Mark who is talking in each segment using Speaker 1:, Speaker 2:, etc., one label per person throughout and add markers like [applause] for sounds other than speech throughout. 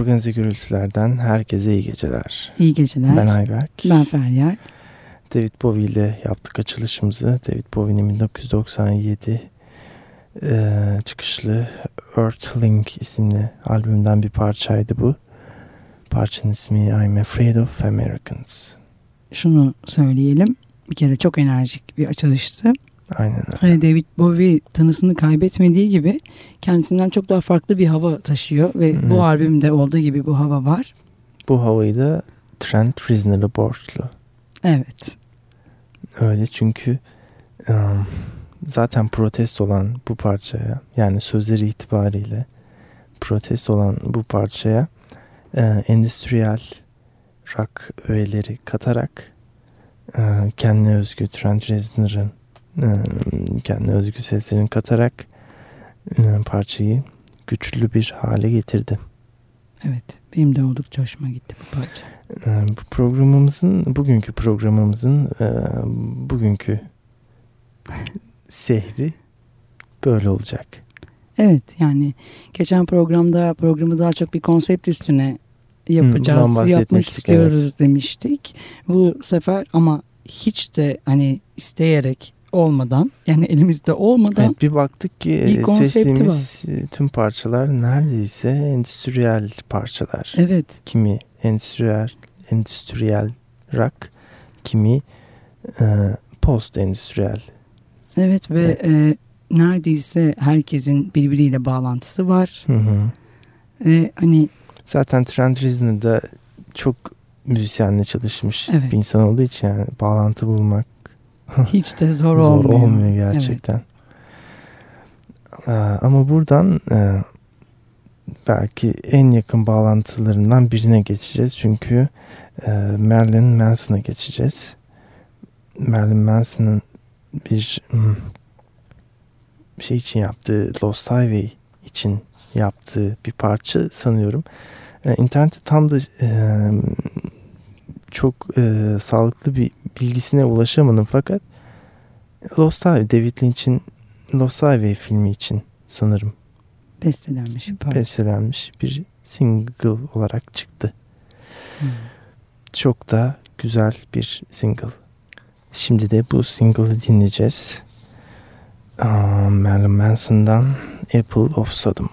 Speaker 1: Organize Gürültülerden herkese iyi geceler.
Speaker 2: İyi geceler.
Speaker 1: Ben Ayberk.
Speaker 2: Ben Feryal.
Speaker 1: David Bowie ile yaptık açılışımızı. David Bowie'nin 1997 e, çıkışlı Earthling isimli albümden bir parçaydı bu. Parçanın ismi I'm Afraid of Americans.
Speaker 2: Şunu söyleyelim. Bir kere çok enerjik bir açılıştı.
Speaker 1: Aynen öyle.
Speaker 2: Hani David Bowie tanısını kaybetmediği gibi kendisinden çok daha farklı bir hava taşıyor ve evet. bu albümde olduğu gibi bu hava var.
Speaker 1: Bu havayı da Trent Reznor'a borçlu.
Speaker 2: Evet.
Speaker 1: Öyle çünkü um, zaten protest olan bu parçaya yani sözleri itibariyle protest olan bu parçaya e, endüstriyel rock öğeleri katarak e, kendine özgü Trent Reznor'ın e, kendine özgü seslerini katarak e, parçayı güçlü bir hale getirdi.
Speaker 2: Evet benim de oldukça hoşuma gitti bu parça.
Speaker 1: E, bu programımızın bugünkü programımızın e, bugünkü [laughs] sehri böyle olacak.
Speaker 2: Evet yani geçen programda programı daha çok bir konsept üstüne yapacağız,
Speaker 1: Bundan
Speaker 2: yapmak istiyoruz
Speaker 1: evet.
Speaker 2: demiştik. Bu sefer ama hiç de hani isteyerek olmadan yani elimizde olmadan
Speaker 1: Evet, bir baktık ki
Speaker 2: bir
Speaker 1: e, seçtiğimiz e, tüm parçalar neredeyse endüstriyel parçalar.
Speaker 2: evet
Speaker 1: Kimi endüstriyel, endüstriyel rock, kimi e, post endüstriyel.
Speaker 2: evet ve e, neredeyse herkesin birbiriyle bağlantısı var.
Speaker 1: Hı hı.
Speaker 2: Ve hani
Speaker 1: Zaten Trent Reznor da çok müzisyenle çalışmış
Speaker 2: Evet.
Speaker 1: bir insan olduğu için yani bağlantı bulmak [laughs]
Speaker 2: hiç de zor,
Speaker 1: zor,
Speaker 2: olmuyor.
Speaker 1: olmuyor gerçekten. Ee, Ama buradan e, belki en yakın bağlantılarından birine geçeceğiz. Çünkü e, Marilyn Manson'a geçeceğiz. Marilyn Manson'ın bir hmm, şey için yaptığı Lost Highway için yaptığı bir parça sanıyorum. E, internette tam da çok sağlıklı bir bilgisine ulaşamadım fakat Lost Highway, David Lynch'in Lost Highway filmi için sanırım
Speaker 2: Bestelenmiş bir parça.
Speaker 1: bestelenmiş bir single olarak çıktı.
Speaker 2: Hmm.
Speaker 1: Çok da güzel bir single. Şimdi de bu single'ı dinleyeceğiz. Aa, Marilyn Manson'dan Apple of Sodom.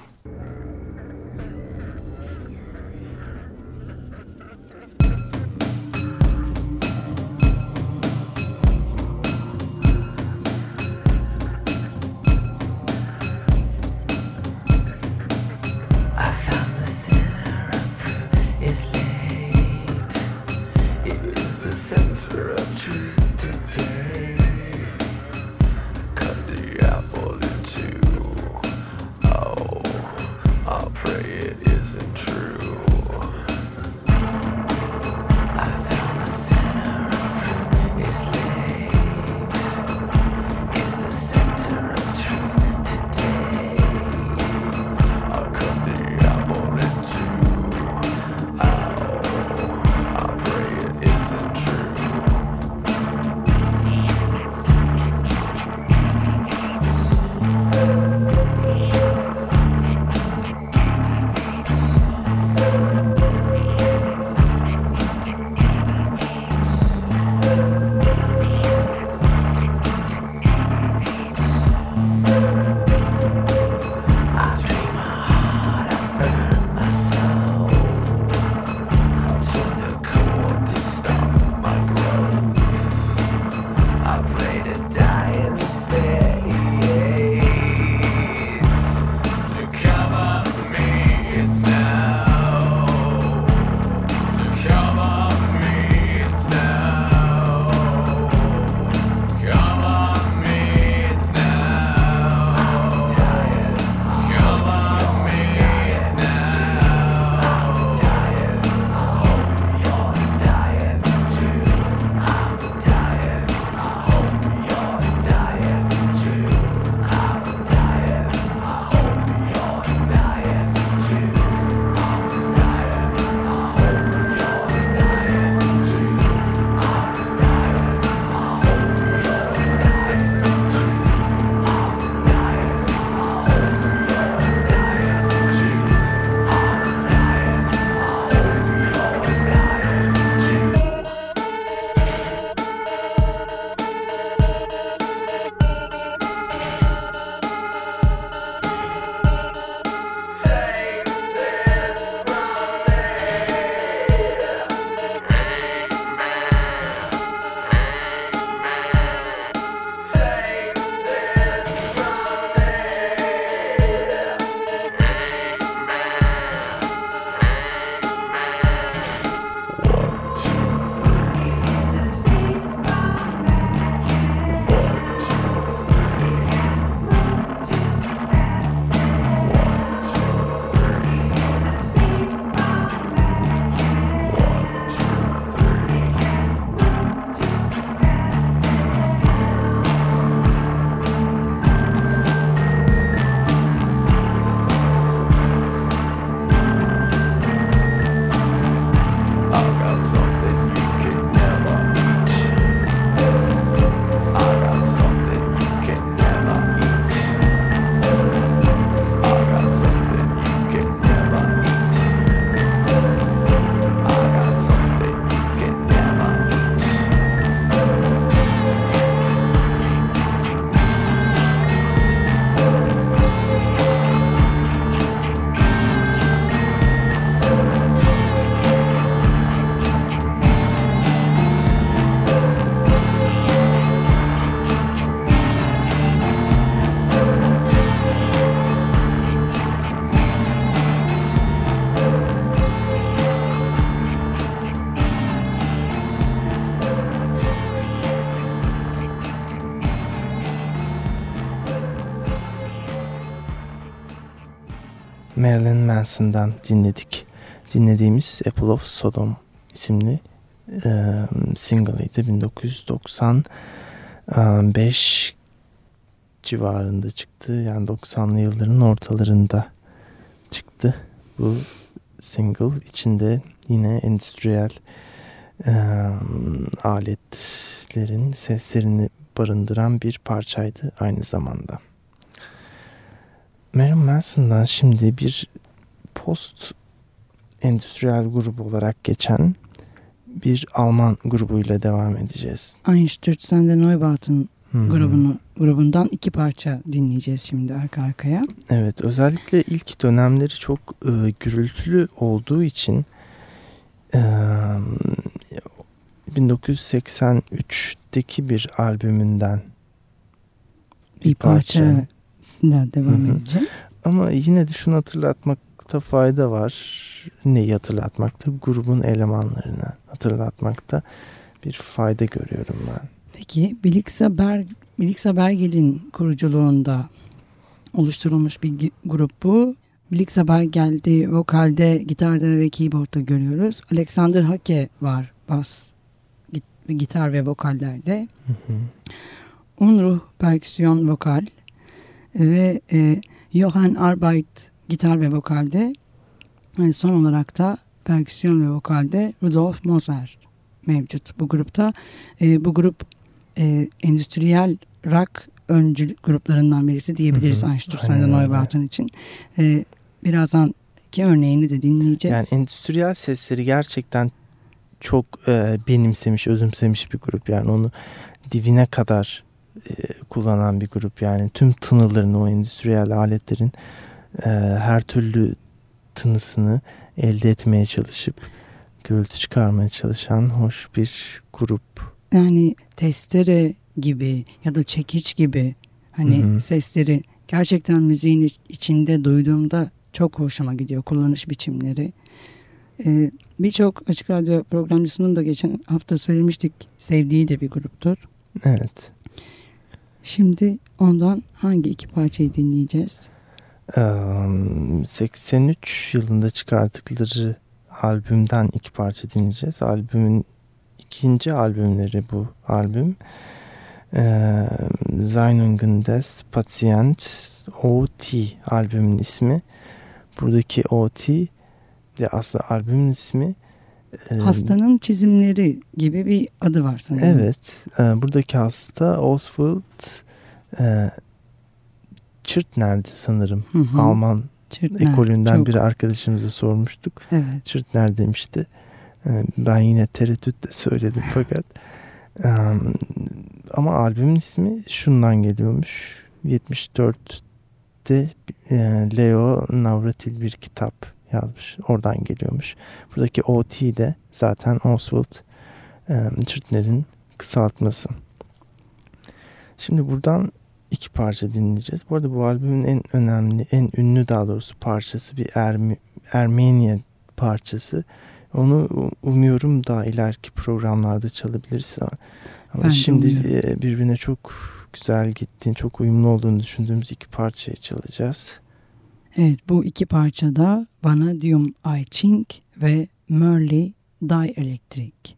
Speaker 1: Marilyn Manson'dan dinledik. Dinlediğimiz Apple of Sodom isimli e, single'ıydı. 1995 civarında çıktı. Yani 90'lı yılların ortalarında çıktı. Bu single içinde yine endüstriyel e, aletlerin seslerini barındıran bir parçaydı aynı zamanda. Marilyn Manson'dan şimdi bir post endüstriyel grup olarak geçen bir Alman grubuyla devam edeceğiz.
Speaker 2: Einstürzende Neubauten
Speaker 1: Hmm.
Speaker 2: grubunu, grubundan iki parça dinleyeceğiz şimdi arka arkaya.
Speaker 1: Evet özellikle ilk dönemleri çok e, gürültülü olduğu için e, 1983'teki bir albümünden
Speaker 2: Bir parça ile devam
Speaker 1: Hı hı.
Speaker 2: edeceğiz.
Speaker 1: Ama yine de şunu hatırlatmakta fayda var. Neyi hatırlatmakta? Grubun elemanlarını hatırlatmakta bir fayda görüyorum ben.
Speaker 2: Peki Blixa, Berg, Blixa Bergel'in kuruculuğunda oluşturulmuş bir grup bu. Blixa Bergel'de vokalde, gitarda ve keyboardda görüyoruz. Alexander Hake var bas, git- gitar ve vokallerde.
Speaker 1: Hı hı.
Speaker 2: Unruh perküsyon vokal ve e, Johann Arbeit gitar ve vokalde. E, son olarak da perküsyon ve vokalde Rudolf Moser mevcut bu grupta. E, bu grup e, endüstriyel rock öncü gruplarından birisi diyebiliriz
Speaker 1: öyle.
Speaker 2: Neubauten için. E, birazdan iki örneğini de dinleyeceğiz.
Speaker 1: Yani endüstriyel sesleri gerçekten çok e, benimsemiş, özümsemiş bir grup. Yani onu dibine kadar kullanan bir grup. Yani tüm tınılarını o endüstriyel aletlerin e, her türlü tınısını elde etmeye çalışıp gürültü çıkarmaya çalışan hoş bir grup.
Speaker 2: Yani testere gibi ya da çekiç gibi hani
Speaker 1: Hı hı.
Speaker 2: sesleri gerçekten müziğin iç- içinde duyduğumda çok hoşuma gidiyor kullanış biçimleri. Ee, Birçok açık radyo programcısının da geçen hafta söylemiştik sevdiği de bir gruptur.
Speaker 1: Evet.
Speaker 2: Şimdi ondan hangi iki parçayı dinleyeceğiz?
Speaker 1: Eee, 83 yılında çıkarttıkları albümden iki parça dinleyeceğiz. Albümün ikinci albümleri bu albüm. Eee Seinungen des Patient OT albümün ismi. Buradaki OT de aslında albümün ismi. Eee,
Speaker 2: Hastanın çizimleri gibi bir adı var sanırım.
Speaker 1: Evet. eee, buradaki hasta Oswald Çırtner'di sanırım.
Speaker 2: Hı hı.
Speaker 1: Alman
Speaker 2: Çırtner,
Speaker 1: ekolünden
Speaker 2: çok-
Speaker 1: bir arkadaşımıza sormuştuk.
Speaker 2: Evet.
Speaker 1: Çırtner demişti. Ee, Ben yine tereddütle söyledim [laughs] fakat. Ee, Ama albümün ismi şundan geliyormuş. 74'te e, Leo Navratil bir kitap yazmış. Oradan geliyormuş. Buradaki OT de zaten Oswald Çırtner'in kısaltması. Şimdi buradan iki parça dinleyeceğiz. Bu arada bu albümün en önemli, en ünlü daha doğrusu parçası bir Ermi, Ermeniye parçası. Onu umuyorum daha ileriki programlarda çalabiliriz ama, ama
Speaker 2: Ben
Speaker 1: şimdi
Speaker 2: umuyorum.
Speaker 1: birbirine çok güzel gittiğini, çok uyumlu olduğunu düşündüğümüz iki parçayı çalacağız.
Speaker 2: Evet bu iki parçada Vanadium I Chink ve Merle Dielectric.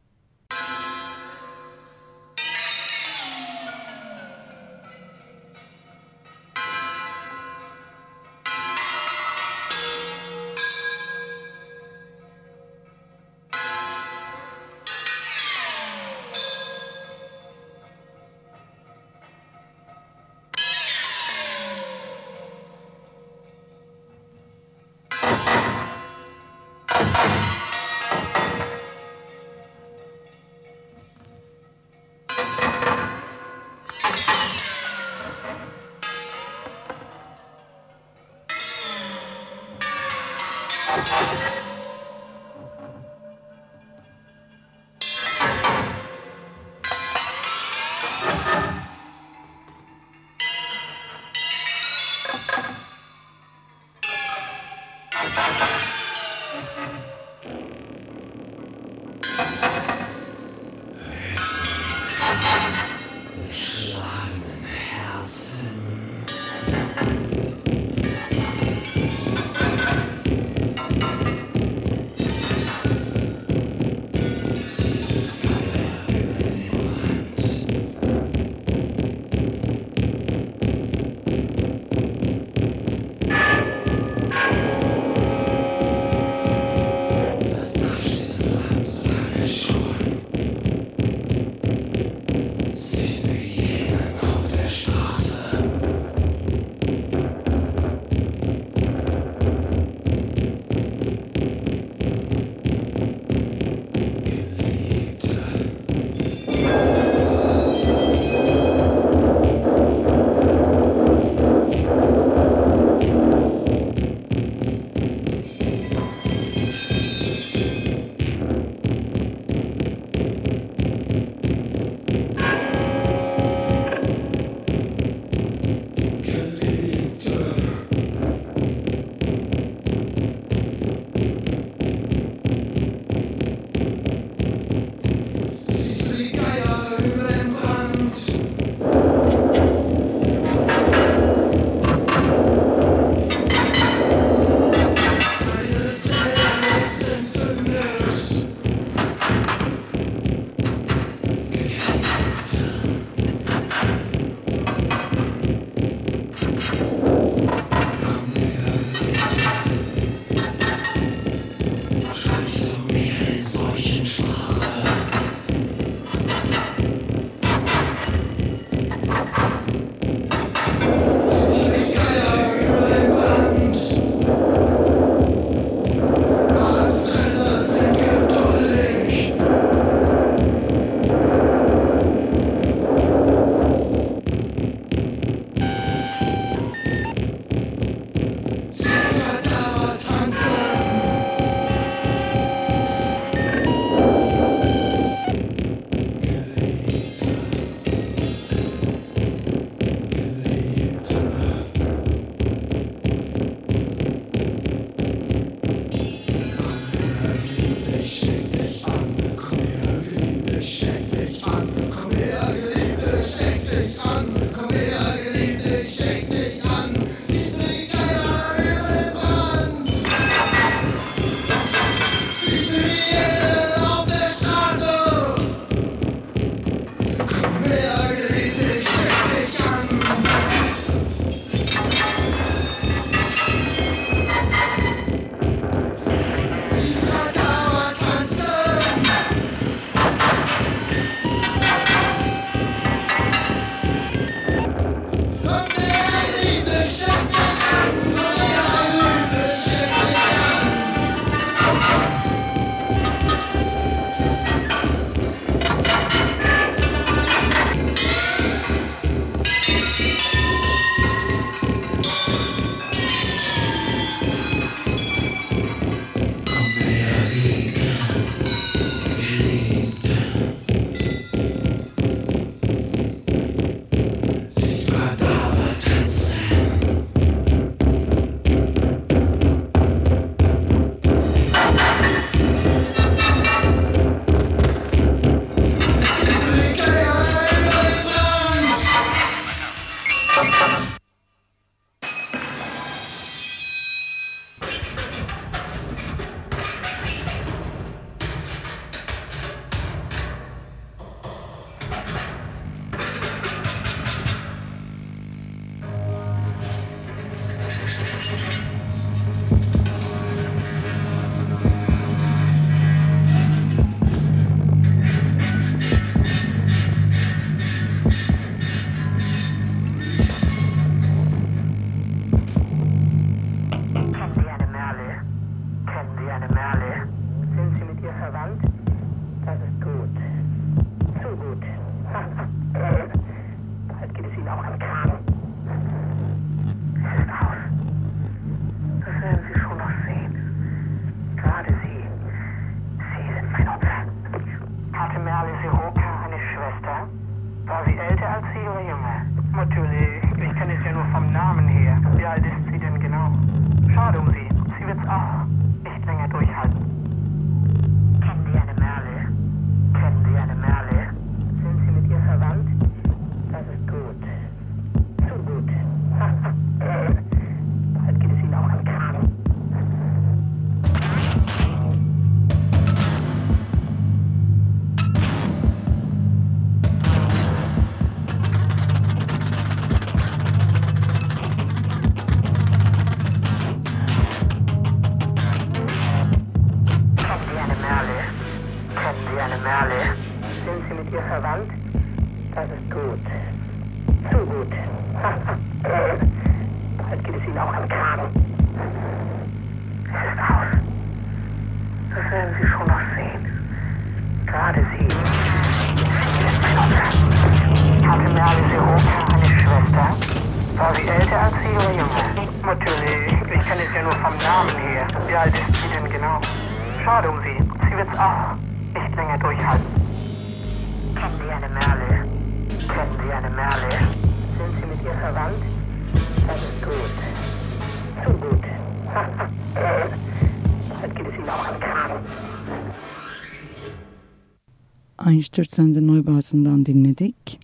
Speaker 2: Einstürzende Neubaht'ından dinledik.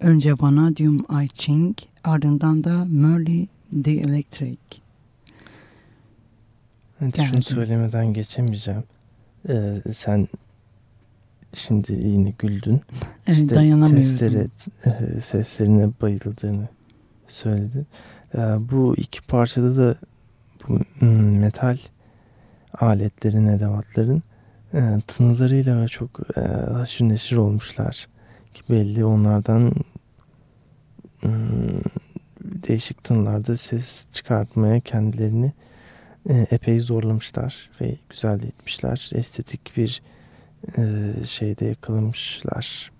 Speaker 2: Önce Vanadium I Ching, ardından da Merle the Electric.
Speaker 1: Evet, şunu söylemeden geçemeyeceğim. Ee, sen şimdi yine güldün. [laughs]
Speaker 2: Evet,
Speaker 1: İşte
Speaker 2: dayanamıyorum.
Speaker 1: testere e, seslerine bayıldığını söyledin. Ee, bu iki parçada da bu mm, metal aletlerin, edevatların e, tınılarıyla çok e, haşır neşir olmuşlar. Ki belli onlardan mm, değişik tınılarda ses çıkartmaya kendilerini e, epey zorlamışlar ve güzel de etmişler. Estetik bir e, şeyde yakalamışlar.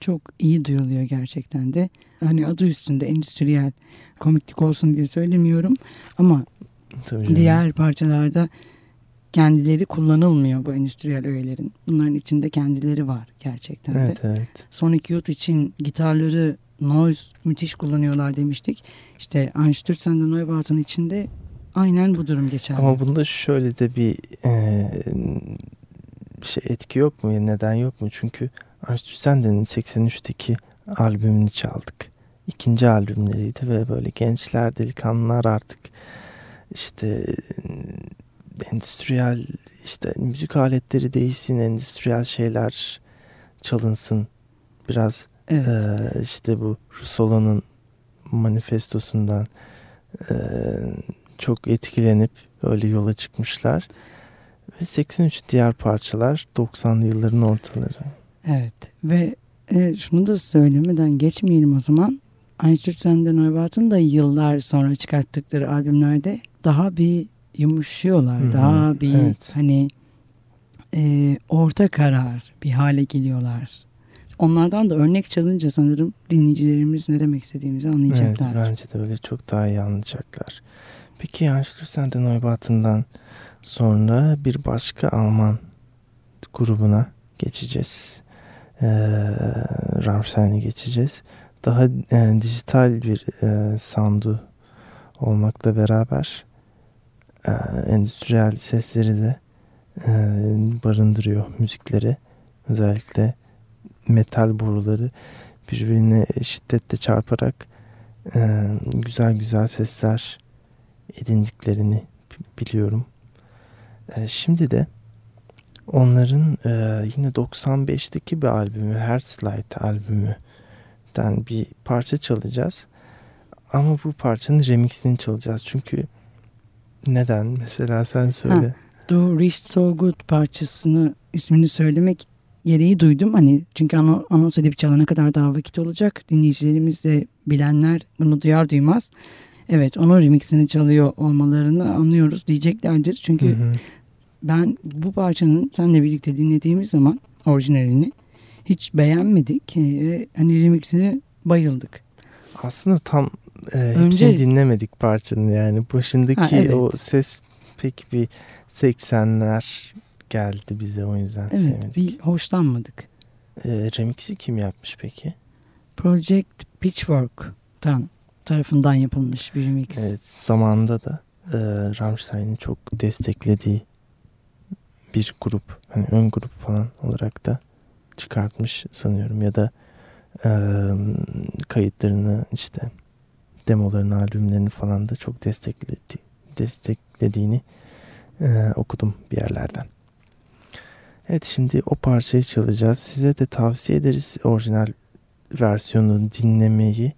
Speaker 2: Çok iyi duyuluyor gerçekten de. Hani adı üstünde endüstriyel komiklik olsun diye söylemiyorum ama
Speaker 1: Tabii canım.
Speaker 2: diğer parçalarda kendileri kullanılmıyor bu endüstriyel öğelerin. Bunların içinde kendileri var gerçekten de.
Speaker 1: Evet evet.
Speaker 2: Sonic Youth için gitarları noise müthiş kullanıyorlar demiştik. İşte Einstürzende Neubaut'un içinde aynen bu durum geçerli.
Speaker 1: Ama bunda şöyle de bir e, şey etki yok mu? Neden yok mu? Çünkü Einstürzenden'in 83'teki albümünü çaldık. İkinci albümleriydi ve böyle gençler, delikanlılar artık işte endüstriyel işte müzik aletleri değişsin, endüstriyel şeyler çalınsın. Biraz
Speaker 2: Evet.
Speaker 1: ee, işte bu Russolo'nun manifestosundan e, çok etkilenip böyle yola çıkmışlar. Ve 83 diğer parçalar 90'lı yılların ortaları.
Speaker 2: Evet ve e, şunu da söylemeden geçmeyelim o zaman. Einstürzen'den Neubaut'un da yıllar sonra çıkarttıkları albümlerde daha bir yumuşuyorlar.
Speaker 1: Hı hı,
Speaker 2: Daha bir
Speaker 1: evet.
Speaker 2: hani e, orta karar bir hale geliyorlar. Onlardan da örnek çalınca sanırım dinleyicilerimiz ne demek istediğimizi
Speaker 1: Evet,
Speaker 2: anlayacaklar.
Speaker 1: bence de öyle çok daha iyi anlayacaklar. Peki Einstürzen'den Neubaut'undan sonra bir başka Alman grubuna geçeceğiz. Ee, Rammstein'e geçeceğiz. Daha e, dijital bir e, sound'u olmakla beraber endüstriyel sesleri de e, barındırıyor müzikleri. Özellikle metal boruları birbirine şiddetle çarparak e, güzel güzel sesler edindiklerini biliyorum. E, şimdi de onların e, yine 95'teki bir albümü Herzlight albümüden bir parça çalacağız. Ama bu parçanın remixini çalacağız. Çünkü neden? Mesela sen söyle.
Speaker 2: Do Rich So Good parçasını ismini söylemek gereği duydum. Hani çünkü ano, anons edip çalana kadar daha vakit olacak. Dinleyicilerimiz de bilenler bunu duyar duymaz. Evet onun remixini çalıyor olmalarını anlıyoruz diyeceklerdir. Çünkü
Speaker 1: Hı hı.
Speaker 2: ben bu parçanın seninle birlikte dinlediğimiz zaman orijinalini hiç beğenmedik. Ee, hani remixini bayıldık.
Speaker 1: Aslında tam e,
Speaker 2: Önce-
Speaker 1: hepsini dinlemedik parçanın yani. Başındaki
Speaker 2: Ha, evet.
Speaker 1: o ses pek bir 80'ler geldi bize o yüzden
Speaker 2: Evet
Speaker 1: sevmedik.
Speaker 2: bir hoşlanmadık.
Speaker 1: E, remix'i kim yapmış peki?
Speaker 2: Project Pitchfork'tan tarafından yapılmış bir remix.
Speaker 1: Evet, zamanında da e, Rammstein'in çok desteklediği bir grup. Hani ön grup falan olarak da çıkartmış sanıyorum. Ya da e, kayıtlarını işte demolarını, albümlerini falan da çok destekledi, desteklediğini e, okudum bir yerlerden. Evet şimdi o parçayı çalacağız. Size de tavsiye ederiz orijinal versiyonu dinlemeyi.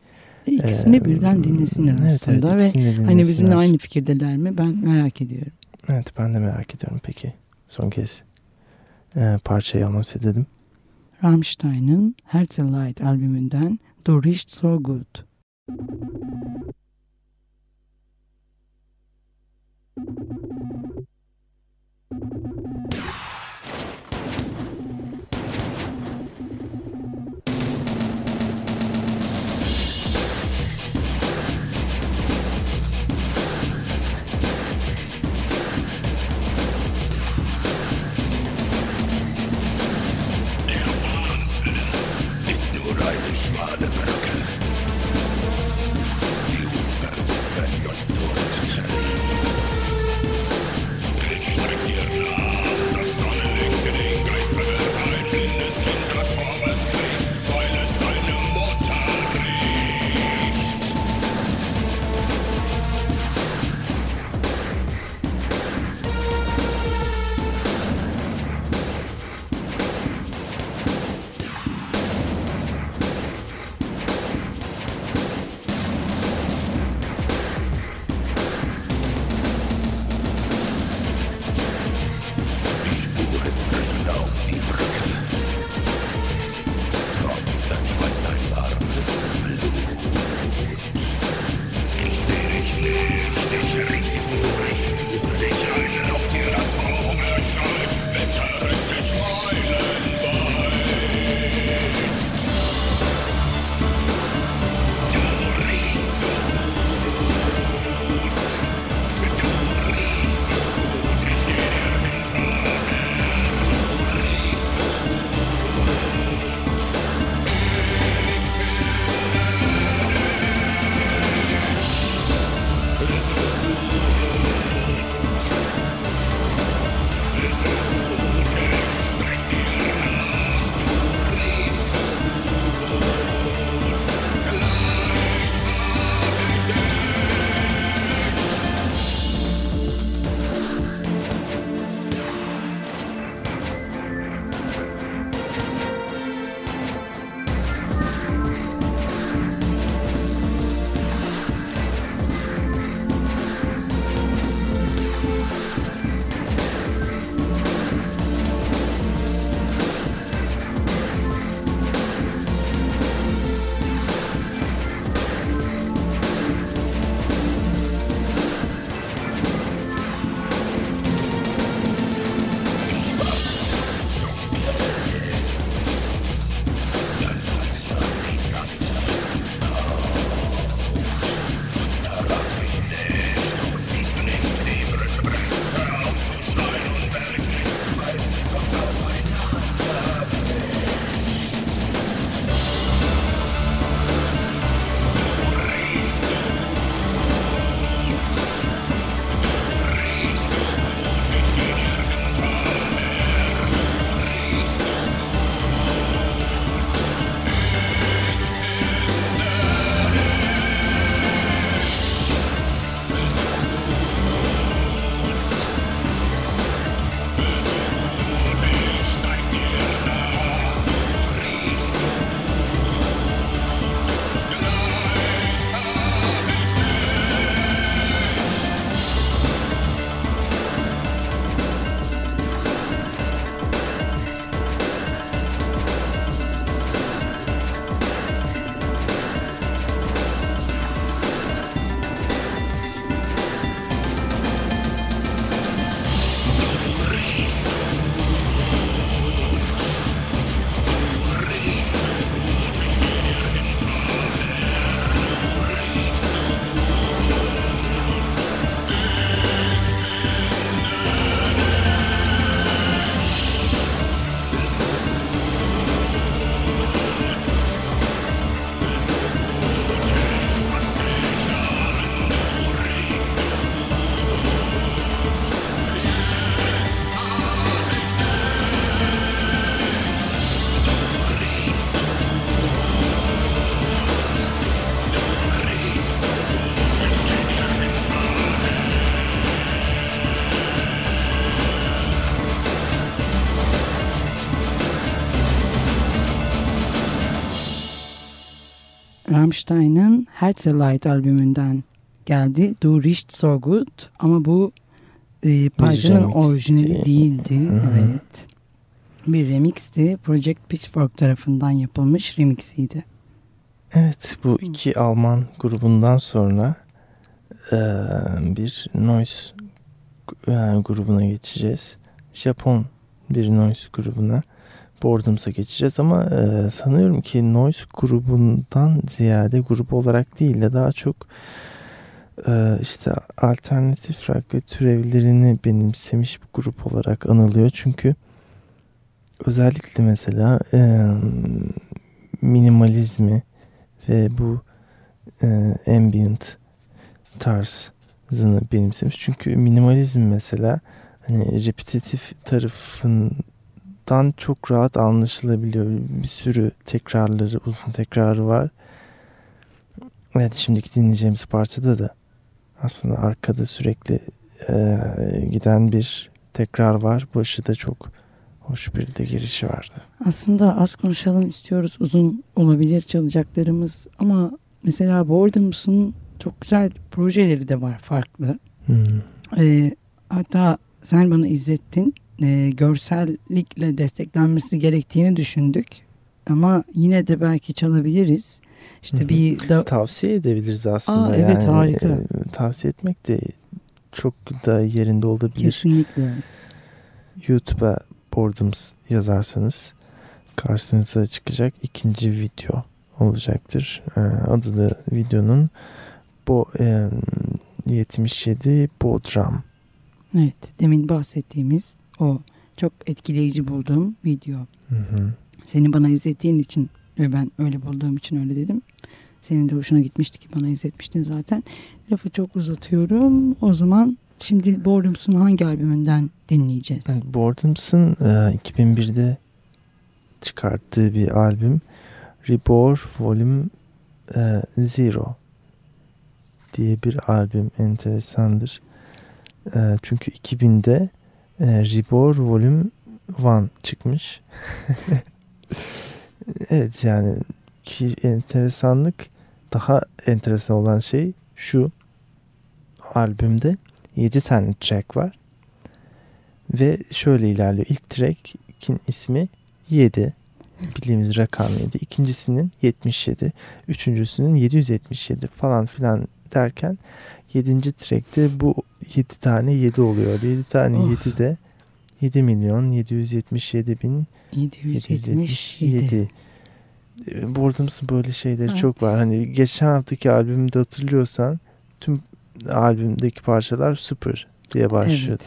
Speaker 2: İkisini
Speaker 1: Ee,
Speaker 2: birden dinlesinler
Speaker 1: evet,
Speaker 2: aslında
Speaker 1: evet,
Speaker 2: ve hani
Speaker 1: dinlesinler.
Speaker 2: bizimle aynı fikirdeler mi ben merak ediyorum.
Speaker 1: Evet ben de merak ediyorum peki. Son kez e, parçayı anons edelim.
Speaker 2: Rammstein'ın Herzlight albümünden Du Riechst So Good.
Speaker 3: Thank you
Speaker 2: Rammstein'ın Herzeleid albümünden geldi. Du riechst so gut ama bu e, parçanın orijinali
Speaker 1: değil.
Speaker 2: değildi.
Speaker 1: Hı hı.
Speaker 2: Evet. Bir remixti. Project Pitchfork tarafından yapılmış remixiydi.
Speaker 1: Evet bu iki Alman grubundan sonra eee, bir noise gu- e, grubuna geçeceğiz. Japon bir noise grubuna Boredoms'a geçeceğiz ama eee, sanıyorum ki noise grubundan ziyade grup olarak değil de daha çok eee, işte alternatif rock ve türevlerini benimsemiş bir grup olarak anılıyor. Çünkü özellikle mesela eee, minimalizmi ve bu e, ambient tarzını benimsemiş. Çünkü minimalizm mesela hani repetitif tarafından çok rahat anlaşılabiliyor. Bir sürü tekrarları, uzun tekrarı var. Evet şimdiki dinleyeceğimiz parçada da aslında arkada sürekli e, giden bir tekrar var. Başı da çok hoş bir de girişi vardı.
Speaker 2: Aslında az konuşalım istiyoruz. Uzun olabilir çalacaklarımız ama mesela Boredoms'un çok güzel projeleri de var farklı.
Speaker 1: Hmm.
Speaker 2: Ee, hatta sen bana izlettin. Ee, görsellikle desteklenmesi gerektiğini düşündük. Ama yine de belki çalabiliriz. İşte
Speaker 1: Hı hı.
Speaker 2: bir da
Speaker 1: tavsiye edebiliriz aslında.
Speaker 2: Aa, evet,
Speaker 1: yani,
Speaker 2: harika.
Speaker 1: e, tavsiye etmek de çok da yerinde olabilir.
Speaker 2: kesinlikle
Speaker 1: YouTube'a Boredoms yazarsanız karşınıza çıkacak ikinci video olacaktır. E, adı da videonun Bo, e, 77 Bodram.
Speaker 2: evet demin bahsettiğimiz o çok etkileyici bulduğum video.
Speaker 1: Hı hı.
Speaker 2: Seni bana izlettiğin için ve ben öyle bulduğum için öyle dedim. Senin de hoşuna gitmişti ki bana izletmiştin zaten. Lafı çok uzatıyorum. O zaman şimdi Boredoms'un hangi albümünden dinleyeceğiz?
Speaker 1: Evet, Boredoms'ın e, 2001'de çıkarttığı bir albüm Reborn Volume e, Zero diye bir albüm enteresandır. E, çünkü 2000'de e, Volume 1 çıkmış. [laughs] evet yani ki enteresanlık daha enteresan olan şey şu albümde 7 tane track var. Ve şöyle ilerliyor. İlk track'in ismi 7. Bildiğimiz rakam 7. İkincisinin 77. Üçüncüsünün 777 falan filan derken 7. track'te bu 7 tane 7 oluyor. 7 tane
Speaker 2: Of.
Speaker 1: 7 de 7 milyon 777 bin
Speaker 2: 777.
Speaker 1: 777. E, Boredoms'ın böyle şeyleri
Speaker 2: Ha.
Speaker 1: çok var. Hani geçen haftaki albümde hatırlıyorsan tüm albümdeki parçalar super diye başlıyordu.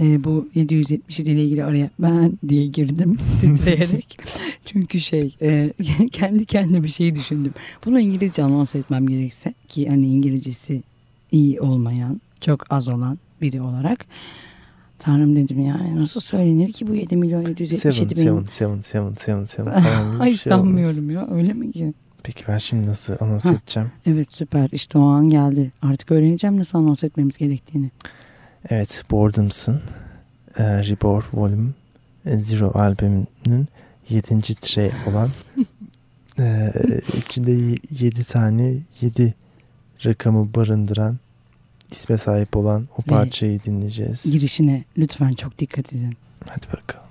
Speaker 2: Ee, bu 777 ile ilgili araya ben diye girdim [laughs] titreyerek. Çünkü şey e, [laughs] kendi kendime bir şey düşündüm. Bunu İngilizce anons etmem gerekse ki hani İngilizcesi iyi olmayan çok az olan biri olarak. Tanrım dedim yani nasıl söylenir ki bu 7 milyon 777 bin.
Speaker 1: 7 7 7 7 7 falan
Speaker 2: Hayır [laughs]
Speaker 1: şey olmaz.
Speaker 2: sanmıyorum ya öyle mi ki?
Speaker 1: Peki ben şimdi nasıl anons
Speaker 2: Hah.
Speaker 1: edeceğim?
Speaker 2: Evet süper işte o an geldi. Artık öğreneceğim nasıl anons etmemiz gerektiğini.
Speaker 1: Evet Boredoms'ın e, Reborn Volume Zero albümünün 7. track olan [laughs] e, içinde 7 tane 7 rakamı barındıran isme sahip olan o parçayı dinleyeceğiz.
Speaker 2: Girişine lütfen çok dikkat edin.
Speaker 1: Hadi bakalım.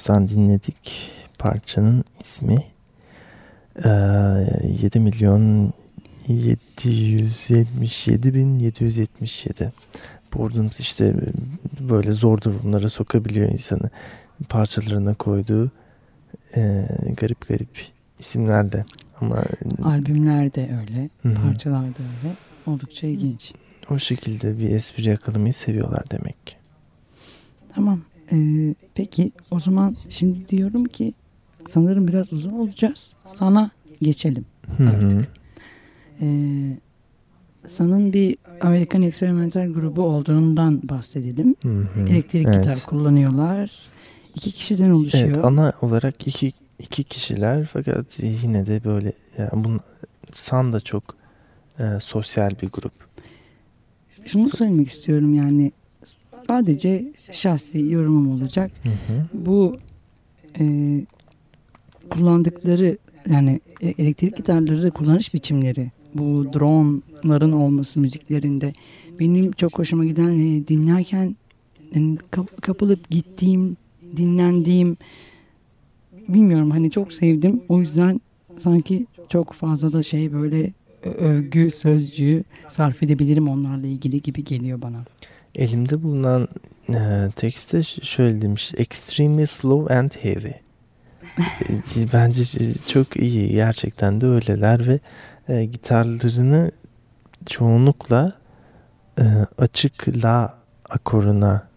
Speaker 1: Borzums'tan dinledik. Parçanın ismi e, 7 milyon 777 bin 777. Borzums işte böyle zor durumlara sokabiliyor insanı. Parçalarına koyduğu e, garip garip isimlerle ama
Speaker 2: Albümler de öyle,
Speaker 1: Hı hı.
Speaker 2: parçalar da öyle. Oldukça ilginç.
Speaker 1: o şekilde bir espri yakalamayı seviyorlar demek ki.
Speaker 2: Tamam. Ee, peki o zaman şimdi diyorum ki sanırım biraz uzun olacağız. Sana geçelim.
Speaker 1: Hı hı.
Speaker 2: Artık. Ee, San'ın bir Amerikan eksperimental grubu olduğundan bahsedelim.
Speaker 1: Hı hı.
Speaker 2: Elektrik
Speaker 1: Evet.
Speaker 2: gitar kullanıyorlar. İki kişiden oluşuyor.
Speaker 1: Evet ana olarak iki, iki kişiler fakat yine de böyle yani bunun, San da çok e, sosyal bir grup.
Speaker 2: Şunu söylemek istiyorum yani sadece şahsi yorumum olacak.
Speaker 1: Hı hı.
Speaker 2: Bu e, kullandıkları yani e- elektrik gitarları kullanış biçimleri bu drone'ların olması müziklerinde benim çok hoşuma giden ve dinlerken yani kap- kapılıp gittiğim dinlendiğim bilmiyorum hani çok sevdim o yüzden sanki çok fazla da şey böyle övgü sözcüğü sarf edebilirim onlarla ilgili gibi geliyor bana.
Speaker 1: Elimde bulunan e, tekste şöyle demiş. Extremely slow and heavy. [laughs] E, Bence ç- çok iyi. Gerçekten de öyleler ve e, gitarlarını çoğunlukla e, açık la akoruna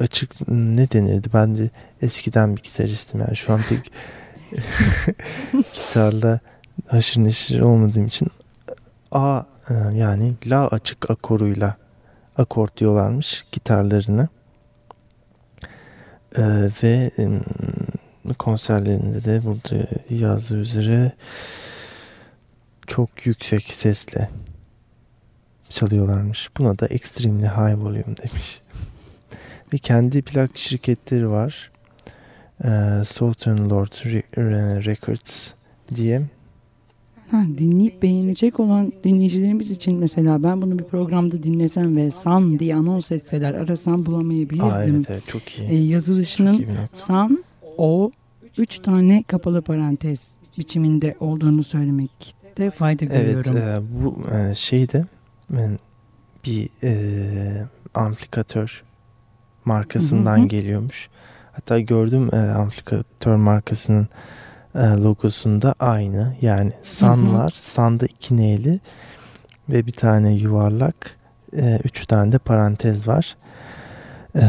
Speaker 1: açık ne denirdi? Ben de eskiden bir gitaristim yani şu an pek [laughs] gitarla haşır neşir olmadığım için A e, yani la açık akoruyla akort diyorlarmış gitarlarını. Ee, ve konserlerinde de burada yazdığı üzere çok yüksek sesle çalıyorlarmış. Buna da extremely high volume demiş. [laughs] ve kendi plak şirketleri var. Ee, Southern Lord Re- Records diye.
Speaker 2: Ha, dinleyip beğenecek olan dinleyicilerimiz için mesela ben bunu bir programda dinlesem ve San diye anons etseler arasam bulamayabilirdim.
Speaker 1: Aa, evet evet çok iyi.
Speaker 2: E,
Speaker 1: çok
Speaker 2: yazılışının
Speaker 1: iyi bir nokta.
Speaker 2: San, O, üç tane kapalı parantez biçiminde olduğunu söylemekte fayda
Speaker 1: Evet
Speaker 2: görüyorum.
Speaker 1: e, bu e, şey de e, bir e, amplifikatör markasından
Speaker 2: Hı hı.
Speaker 1: geliyormuş. Hatta gördüm e, amplifikatör markasının e, logosunda aynı. Yani San
Speaker 2: Hı hı.
Speaker 1: var. San'da iki neyli ve bir tane yuvarlak e, üç tane de parantez var. E,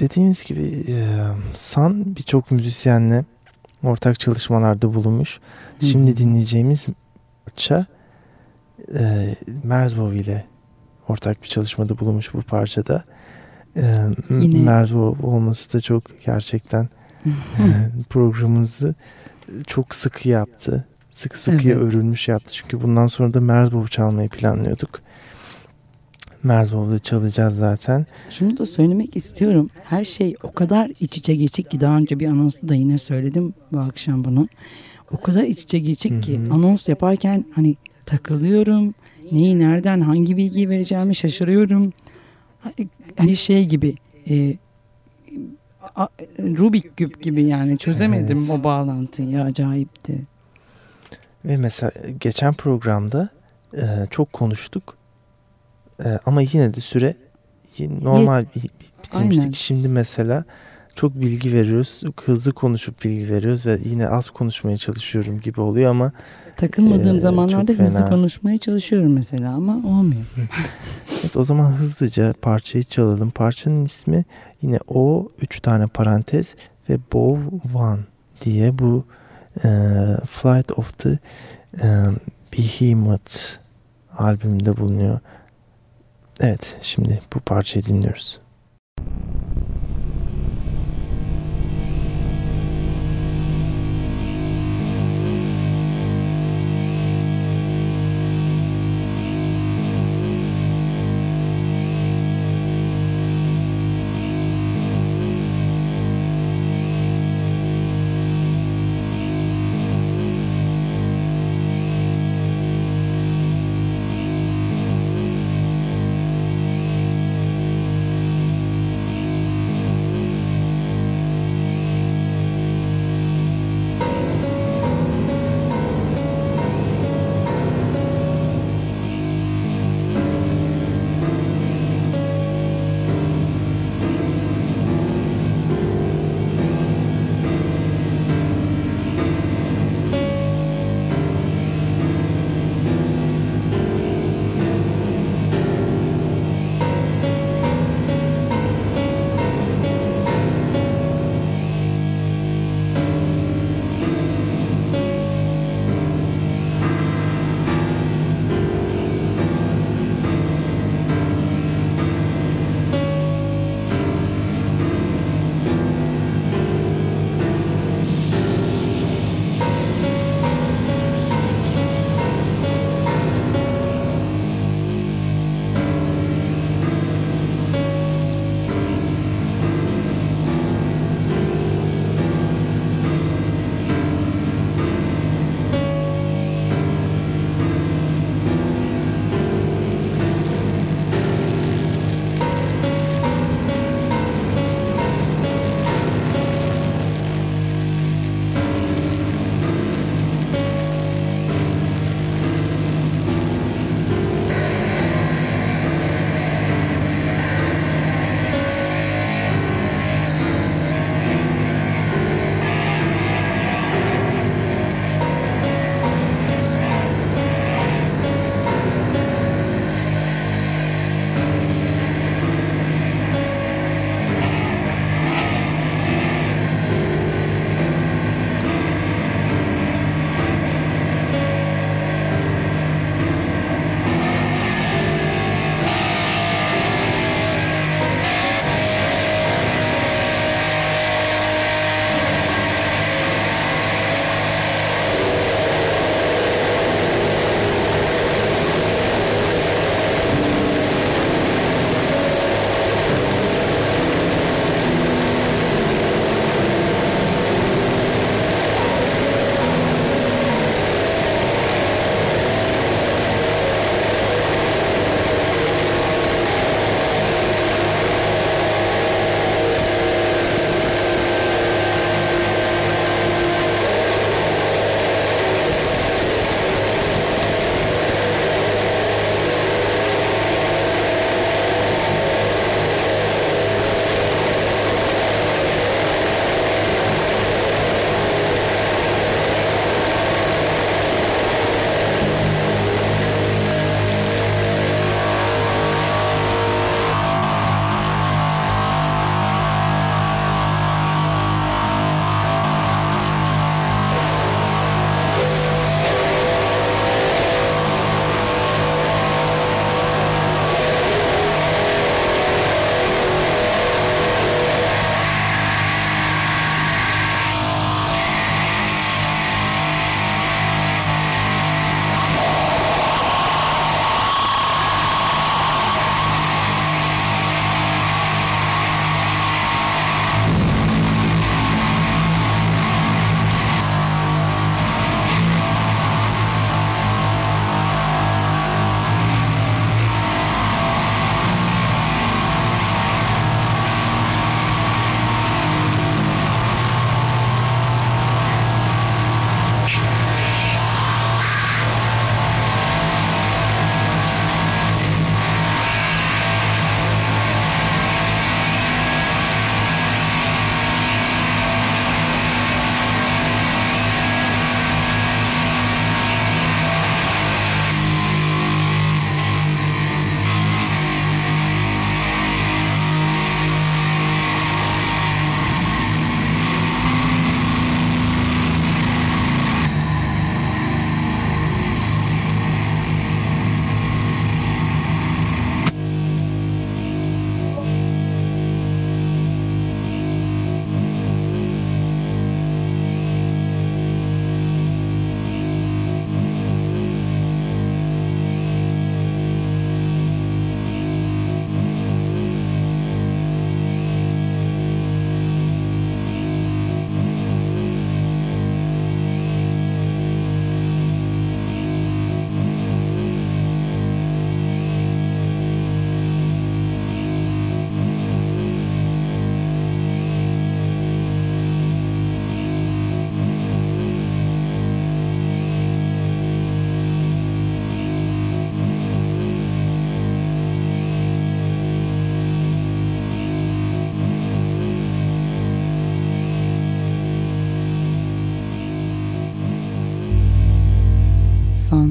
Speaker 1: dediğimiz gibi e, San birçok müzisyenle ortak çalışmalarda bulunmuş.
Speaker 2: Hı
Speaker 1: Şimdi dinleyeceğimiz parça e, Merzbow ile ortak bir çalışmada bulunmuş bu parçada. E,
Speaker 2: Yine-
Speaker 1: Merzbow olması da çok gerçekten [laughs] programımızı çok sıkı yaptı. Sık sıkıya
Speaker 2: Evet.
Speaker 1: örülmüş yaptı. Çünkü bundan sonra da Merzbow çalmayı planlıyorduk. Merzbow'da çalacağız zaten.
Speaker 2: Şunu da söylemek istiyorum. Her şey o kadar iç içe geçik ki daha önce bir anonsta da yine söyledim bu akşam bunu. O kadar iç içe geçik ki anons yaparken hani takılıyorum. Neyi nereden hangi bilgiyi vereceğimi şaşırıyorum. Hani- Hani şey gibi e, Rubik küp gibi yani çözemedim o bağlantıyı acayipti.
Speaker 1: Ve mesela geçen programda e, çok konuştuk. E, ama yine de süre normal bi- bitirmiştik.
Speaker 2: Aynen.
Speaker 1: Şimdi mesela çok bilgi veriyoruz. Hızlı konuşup bilgi veriyoruz ve yine az konuşmaya çalışıyorum gibi oluyor ama
Speaker 2: Takılmadığım
Speaker 1: Ee,
Speaker 2: zamanlarda hızlı
Speaker 1: fena.
Speaker 2: konuşmaya çalışıyorum mesela ama olmuyor. [laughs]
Speaker 1: evet, o zaman hızlıca parçayı çalalım. Parçanın ismi yine o üç tane parantez ve Bow One diye bu e, Flight of the e, Behemoth albümünde bulunuyor. Evet şimdi bu parçayı dinliyoruz.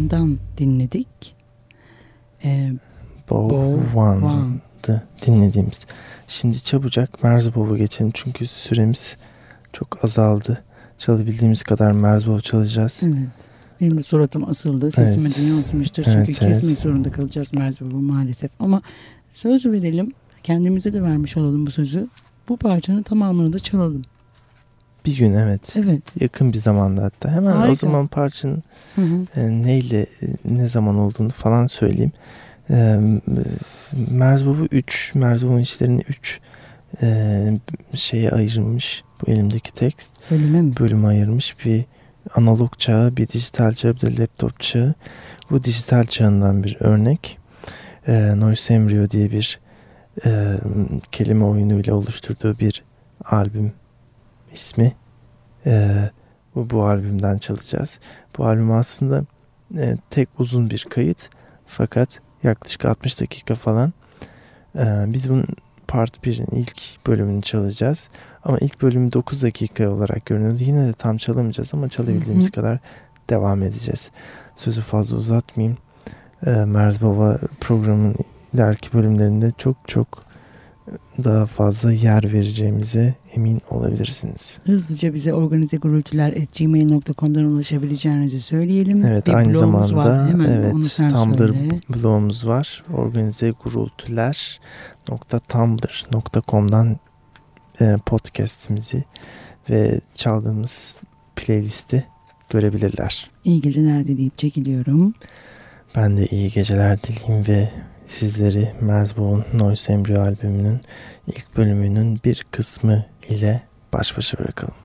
Speaker 2: San'dan dinledik. Ee,
Speaker 1: Bow
Speaker 2: Bow
Speaker 1: One.
Speaker 2: One.
Speaker 1: dinlediğimiz. Şimdi çabucak Merzbow'a geçelim çünkü süremiz çok azaldı. Çalabildiğimiz kadar Merzbow çalacağız.
Speaker 2: Evet. Benim de suratım asıldı. Sesime
Speaker 1: Evet.
Speaker 2: yansımıştır. Çünkü
Speaker 1: Evet,
Speaker 2: kesmek
Speaker 1: evet.
Speaker 2: zorunda kalacağız Merzbab'ı maalesef. Ama söz verelim. Kendimize de vermiş olalım bu sözü. Bu parçanın tamamını da çalalım.
Speaker 1: Bir gün evet.
Speaker 2: Evet.
Speaker 1: Yakın bir zamanda hatta. Hemen o
Speaker 2: Harika.
Speaker 1: zaman parçanın
Speaker 2: Hı hı.
Speaker 1: e, neyle e, ne zaman olduğunu falan söyleyeyim. E, Merzbow'u 3, Merzbow'un işlerini 3 e, şeye ayırmış. Bu elimdeki tekst.
Speaker 2: Bölüme mi?
Speaker 1: bölüme ayırmış. Bir analog çağı, bir dijital çağı, bir de laptop çağı. Bu dijital çağından bir örnek. E, Noise Embryo diye bir e, kelime oyunuyla oluşturduğu bir albüm ismi. E, bu, bu albümden çalacağız. Bu albüm aslında e, tek uzun bir kayıt. Fakat yaklaşık 60 dakika falan. E, biz bunun part 1'in ilk bölümünü çalacağız. Ama ilk bölüm 9 dakika olarak görünüyordu. Yine de tam çalamayacağız ama çalabildiğimiz kadar devam edeceğiz. Sözü fazla uzatmayayım. Ee, Merzbova programın ileriki bölümlerinde çok çok daha fazla yer vereceğimize emin olabilirsiniz.
Speaker 2: Hızlıca bize organizegurultular.gmail.com'dan ulaşabileceğinizi söyleyelim.
Speaker 1: Evet
Speaker 2: Bir
Speaker 1: aynı zamanda
Speaker 2: var. Hemen
Speaker 1: evet Tumblr
Speaker 2: söyle.
Speaker 1: blogumuz var. organizegurultular.tumblr.com'dan e, podcast'imizi ve çaldığımız playlisti görebilirler.
Speaker 2: İyi geceler dileyip çekiliyorum.
Speaker 1: Ben de iyi geceler dileyim ve sizleri Merzbow'un Noise Embryo albümünün ilk bölümünün bir kısmı ile baş başa bırakalım.